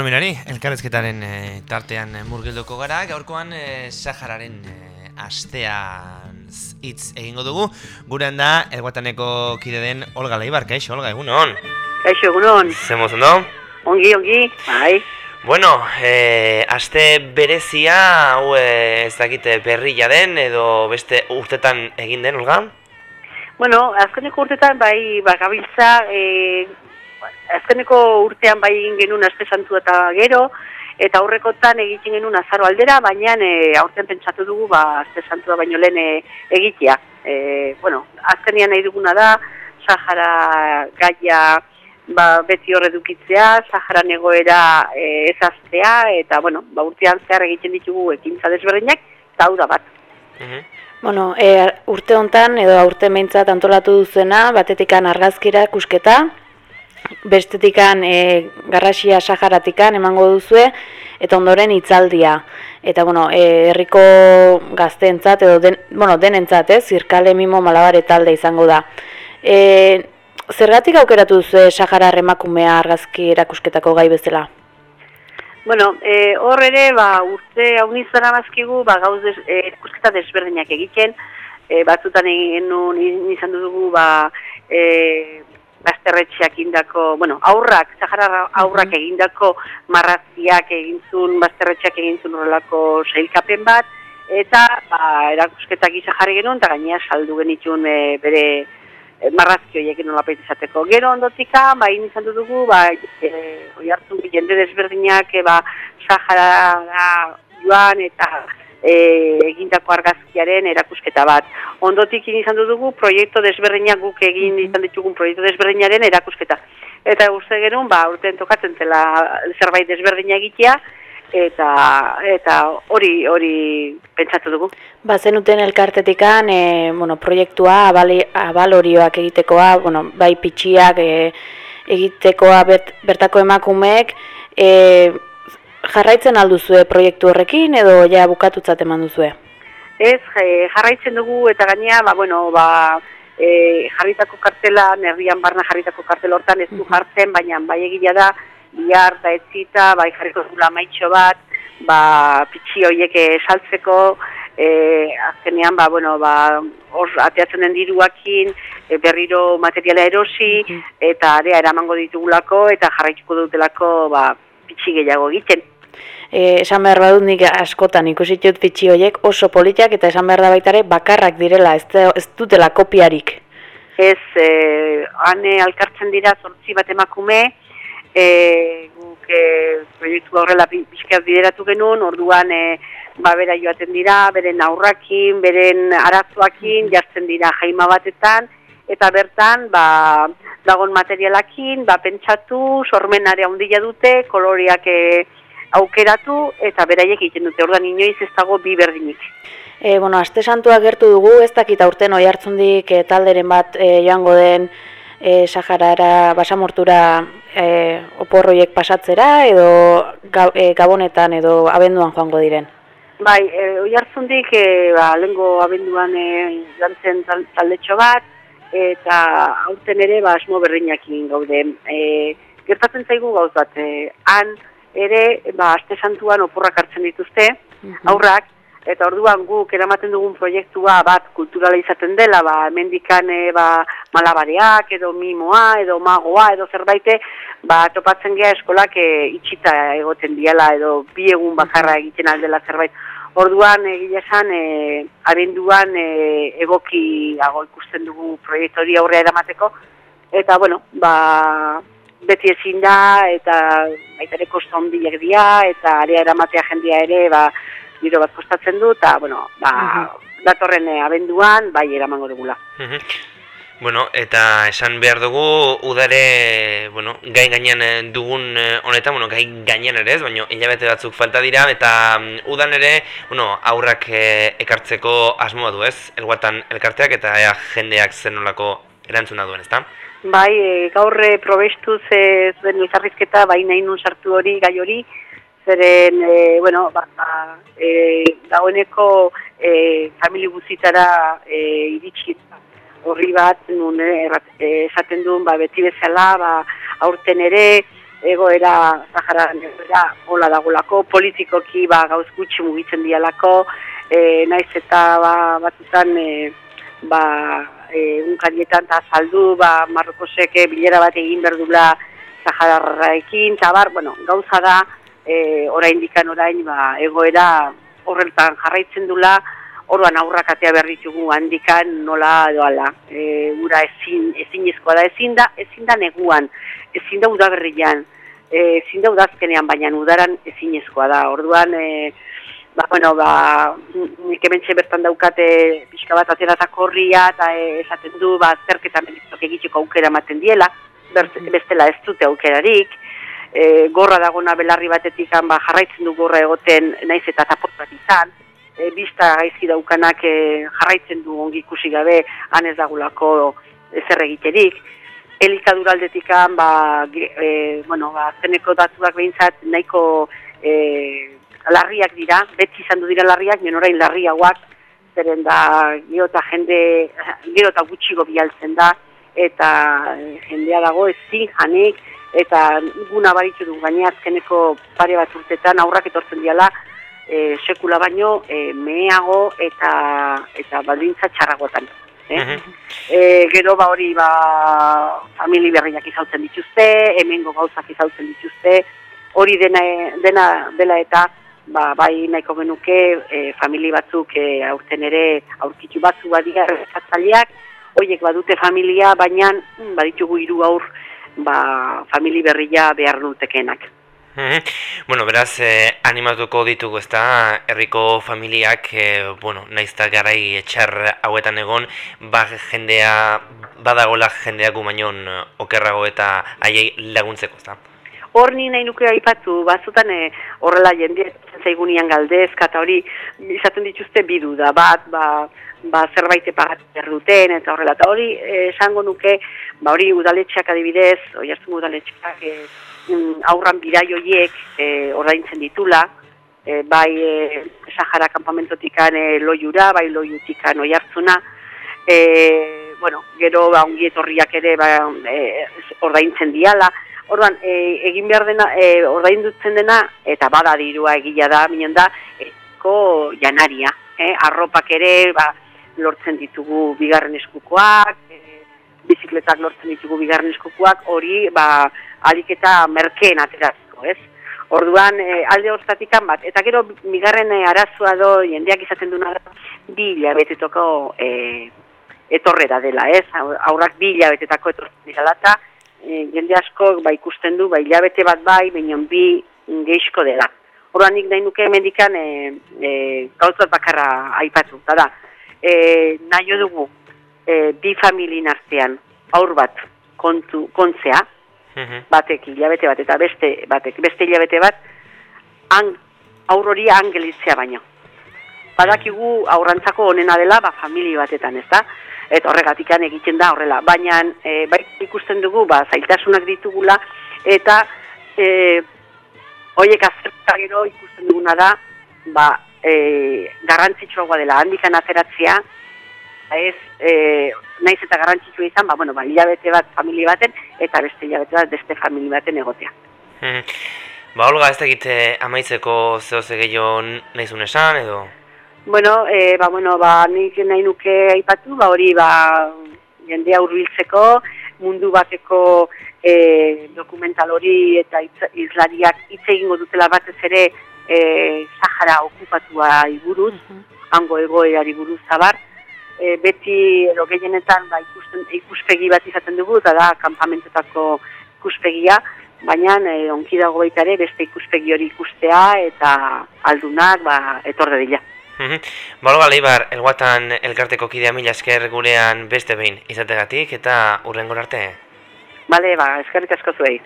Bueno, mirari, elkarrezketaren e, tartean murgilduko gara, gaurkoan e, Sahararen e, astean hitz egingo dugu. Gurean da, elguataneko kide den Olga Leibar, kaixo, Olga, egun hon? Kaixo, egun hon. Zemuz, ondo? Ongi, ongi, bai. Bueno, e, aste berezia, hau ez dakite berrila den, edo beste urtetan egin den, Olga? Bueno, azkeneko urtetan, bai, bagabiltza, e, azkeneko urtean bai egin genuen aste santu eta gero, eta aurrekotan egiten genuen azaro aldera, baina e, aurten pentsatu dugu ba, aste santua baino lehen e, egitea. E, bueno, azkenian nahi duguna da, Sahara gaia ba, beti horre dukitzea, Sahara negoera e, ezaztea, eta bueno, ba, urtean zehar egiten ditugu ekintza desberdinak, eta hau da bat. Mhm. Bueno, e, urte hontan edo urte meintzat antolatu duzena, batetikan argazkira kusketa, bestetikan e, garrasia saharatikan emango duzue, eta ondoren hitzaldia. Eta, bueno, e, herriko gazteentzat edo den, bueno, denentzat, ez, zirkale mimo malabare talde izango da. E, zergatik aukeratu duzu Sahara emakumea argazki erakusketako gai bezala? Bueno, e, hor ere, ba, urte hau nizan amazkigu, ba, gauz des, e, erakusketa desberdinak egiten, e, batzutan egin nizan dugu, ba, e, bazterretxeak indako, bueno, aurrak, Zahara aurrak egindako marraziak egintzun, bazterretxeak egintzun horrelako sailkapen bat, eta ba, erakusketak gisa jarri genuen, eta gainea saldu genitun e, bere e, marrazki horiek nola izateko. Gero ondotika, ba, izan dugu, ba, e, oi hartu jende desberdinak, e, ba, Zahara joan, eta e, egindako argazkiaren erakusketa bat. Ondotik izan dugu proiektu desberdinak guk egin izan ditugun proiektu desberdinaren erakusketa. Eta uste genuen, ba, urtean tokatzen zela zerbait desberdina egitea, eta eta hori hori pentsatu dugu. Ba zenuten elkartetikan e, bueno, proiektua abali, abalorioak egitekoa, bueno, bai pitxiak e, egitekoa bertako emakumeek, e, jarraitzen alduzue proiektu horrekin edo ja bukatutzat eman duzue? Ez, jarraitzen dugu eta gainea, ba, bueno, ba, e, jarritako kartela, nerrian barna jarritako kartela hortan ez du jartzen, baina bai egila da, bihar da etzita, bai jarriko zula maitxo bat, ba, pitxi horiek saltzeko, e, azkenean, ba, bueno, ba, hor ateatzen den diruakin, e, berriro materiala erosi, eta area eramango ditugulako, eta jarraituko dutelako, ba, pitxi gehiago egiten. E, esan behar badut nik askotan ikusitut pitxi horiek oso politiak eta esan behar da baitare bakarrak direla, ez, ez dutela kopiarik. Ez, e, hane alkartzen dira zortzi bat emakume, e, guk e, proiektu horrela bizkaz bideratu genuen, orduan e, ba, bera joaten dira, beren aurrakin, beren arazoakin, jartzen dira jaima batetan, eta bertan, ba, dagon materialakin, ba, pentsatu, sormenare handia dute, koloriak e, aukeratu, eta beraiek egiten dute, ordan inoiz ez dago bi berdinik. E, bueno, aste santua gertu dugu, ez dakit aurten oi hartzundik e, talderen bat e, joango den e, Saharara basamortura e, oporroiek pasatzera, edo e, gabonetan edo abenduan joango diren? Bai, e, oi hartzundik, e, ba, lengo abenduan e, jantzen taldetxo bat, eta aurten ere ba asmo berdinakin gaude. E, gertatzen zaigu gauz bat, e, han ere ba aste santuan oporrak hartzen dituzte mhm. aurrak eta orduan guk eramaten dugun proiektua bat kulturala izaten dela, ba hemendikan ba malabareak edo mimoa edo magoa edo zerbaite ba topatzen gea eskolak e, itxita egoten diala edo bi egun bakarra egiten aldela zerbait. Orduan egia esan e, abenduan e, egoki ikusten dugu proiektu hori aurrea eramateko eta bueno, ba, beti ezin da eta baita ere kosta dira eta area eramatea jendia ere ba, biro bat kostatzen du eta bueno, ba, mhm. datorren e, abenduan bai eramango dugula. Mhm. Bueno, eta esan behar dugu udare, bueno, gai gainean eh, dugun eh, honetan, bueno, gai gainean ere ez, baina hilabete batzuk falta dira, eta mm, udan ere, bueno, aurrak eh, ekartzeko asmoa du ez, elguatan elkarteak eta ea jendeak zenolako erantzuna duen, ezta? Bai, e, probestuz e, zuen elkarrizketa, bai nahi nun sartu hori, gai hori, zeren, e, bueno, ba, e, dagoeneko e, famili guzitara e, iritsi horri bat, nun eh, esaten duen, ba, beti bezala, ba, aurten ere, egoera, Saharan egoera, hola dagolako, politikoki ba, gauz gutxi mugitzen dialako, e, naiz eta ba, batzutan e, ba, e, unkarietan eta saldu, ba, Marrokosek bilera bat egin berdula Sahararraekin, eta bar, bueno, gauza da, e, orain dikan orain, ba, egoera horretan jarraitzen dula, Orduan aurrak atea behar ditugu handikan nola doala. E, ura ezin, ezin da, ezin da, ezin da neguan, ezin da udaberrian, e, ezin da udazkenean, baina udaran ezin da. Orduan, e, ba, bueno, ba, nik ementxe bertan daukate pixka bat ateratako horria, eta esaten du, ba, zerketan benitzok egiteko aukera ematen diela, bestela ez dute aukerarik, e, gorra dagona belarri batetik ba, jarraitzen du gorra egoten naiz eta tapot bat izan, e, bista gaizki daukanak e, jarraitzen du ongi ikusi gabe han ez dagulako ezer egiterik. Elikaduraldetikan, ba, e, bueno, ba, zeneko datuak behintzat nahiko e, larriak dira, beti izan du dira larriak, nien orain larriagoak, zeren da gero eta jende, gero eta gutxigo bialtzen da, eta jendea dago ezin janik, eta guna baritzu du gaine azkeneko pare bat urtetan aurrak etortzen diala, e, sekula baino e, meheago eta eta baldintza txarragotan. Eh? E, gero ba hori ba famili berriak izautzen dituzte, hemengo gauzak izautzen dituzte, hori dena, dena dela eta ba, bai nahiko genuke e, famili batzuk e, aurten ere aurkitu batzu badia errezatzaileak, horiek badute familia, baina mm, baditugu hiru aur ba, famili berria behar dutekenak. Bueno, beraz, eh, animatuko ditugu ez da, herriko familiak, eh, bueno, naizta garai etxar hauetan egon, ba jendea, badagola jendeak umainon eh, okerrago eta haiei laguntzeko ez da. Hor ni nahi nuke aipatu, bazutan eh, horrela jende zaigunian galdezka eta hori izaten dituzte bidu da, bat, ba, ba zerbait epagat duten eta horrela, eta hori eh, esango nuke, ba hori udaletxeak adibidez, hartzen udaletxeak, eh, mm, aurran bidai horiek e, ordaintzen ditula, e, bai e, Sahara kampamentotikan e, loiura, bai loiutikan oi hartzuna, e, bueno, gero ba, ongi etorriak ere ba, e, ordaintzen diala, Orduan, e, egin behar dena, e, ordain dutzen dena, eta bada dirua egila da, minen da, eko janaria. E, arropak ere, ba, lortzen ditugu bigarren eskukoak, e, bizikletak lortzen ditugu bigarren eskukoak, hori, ba, alik eta merkeen ateratzeko, ez? Orduan, e, alde hortatikan bat, eta gero, migarren e, arazoa do, jendeak izaten duna da, bi hilabetetoko e, etorrera dela, ez? Aurrak bi hilabetetako etortzen dira lata, e, jende asko ba, ikusten du, ba, hilabete bat bai, baina bi geizko dela. Orduan, nik nahi nuke emendikan e, e, gauzat bakarra aipatu, eta da, e, nahi dugu, e, bi familin artean, aur bat, kontu, kontzea, Mhm. batek hilabete bat eta beste batek beste hilabete bat han aurrori angelitzea baino. Badakigu aurrantzako honena dela ba familia batetan, ezta? Eta horregatikan egiten da horrela, baina e, bai ikusten dugu ba zailtasunak ditugula eta eh hoiek azterta gero ikusten duguna da ba e, garrantzitsuagoa dela handikan ateratzea ez, e, naiz eta garrantzitsua izan, ba, bueno, ba, hilabete bat familie baten, eta beste hilabete bat beste familie baten egotea. Hmm. Ba, Olga, ez egite amaitzeko zeo gehiago nahizun esan, edo? Bueno, e, ba, bueno, ba, nik nahi nuke aipatu, ba, hori, ba, jendea urbiltzeko, mundu bateko e, dokumental hori eta izlariak hitz egingo dutela batez ere e, Sahara okupatua iburuz, hango egoerari buruz zabar, e, beti edo gehienetan ba, ikusten, ikuspegi bat izaten dugu, eta da, kanpamentetako ikuspegia, baina e, onki dago baita ere beste ikuspegi hori ikustea eta aldunak ba, etor dira. Balo Leibar, elguatan elkarteko kidea mila esker gurean beste behin izategatik eta urrengo arte? Bale, ba, eskerrik asko zuei.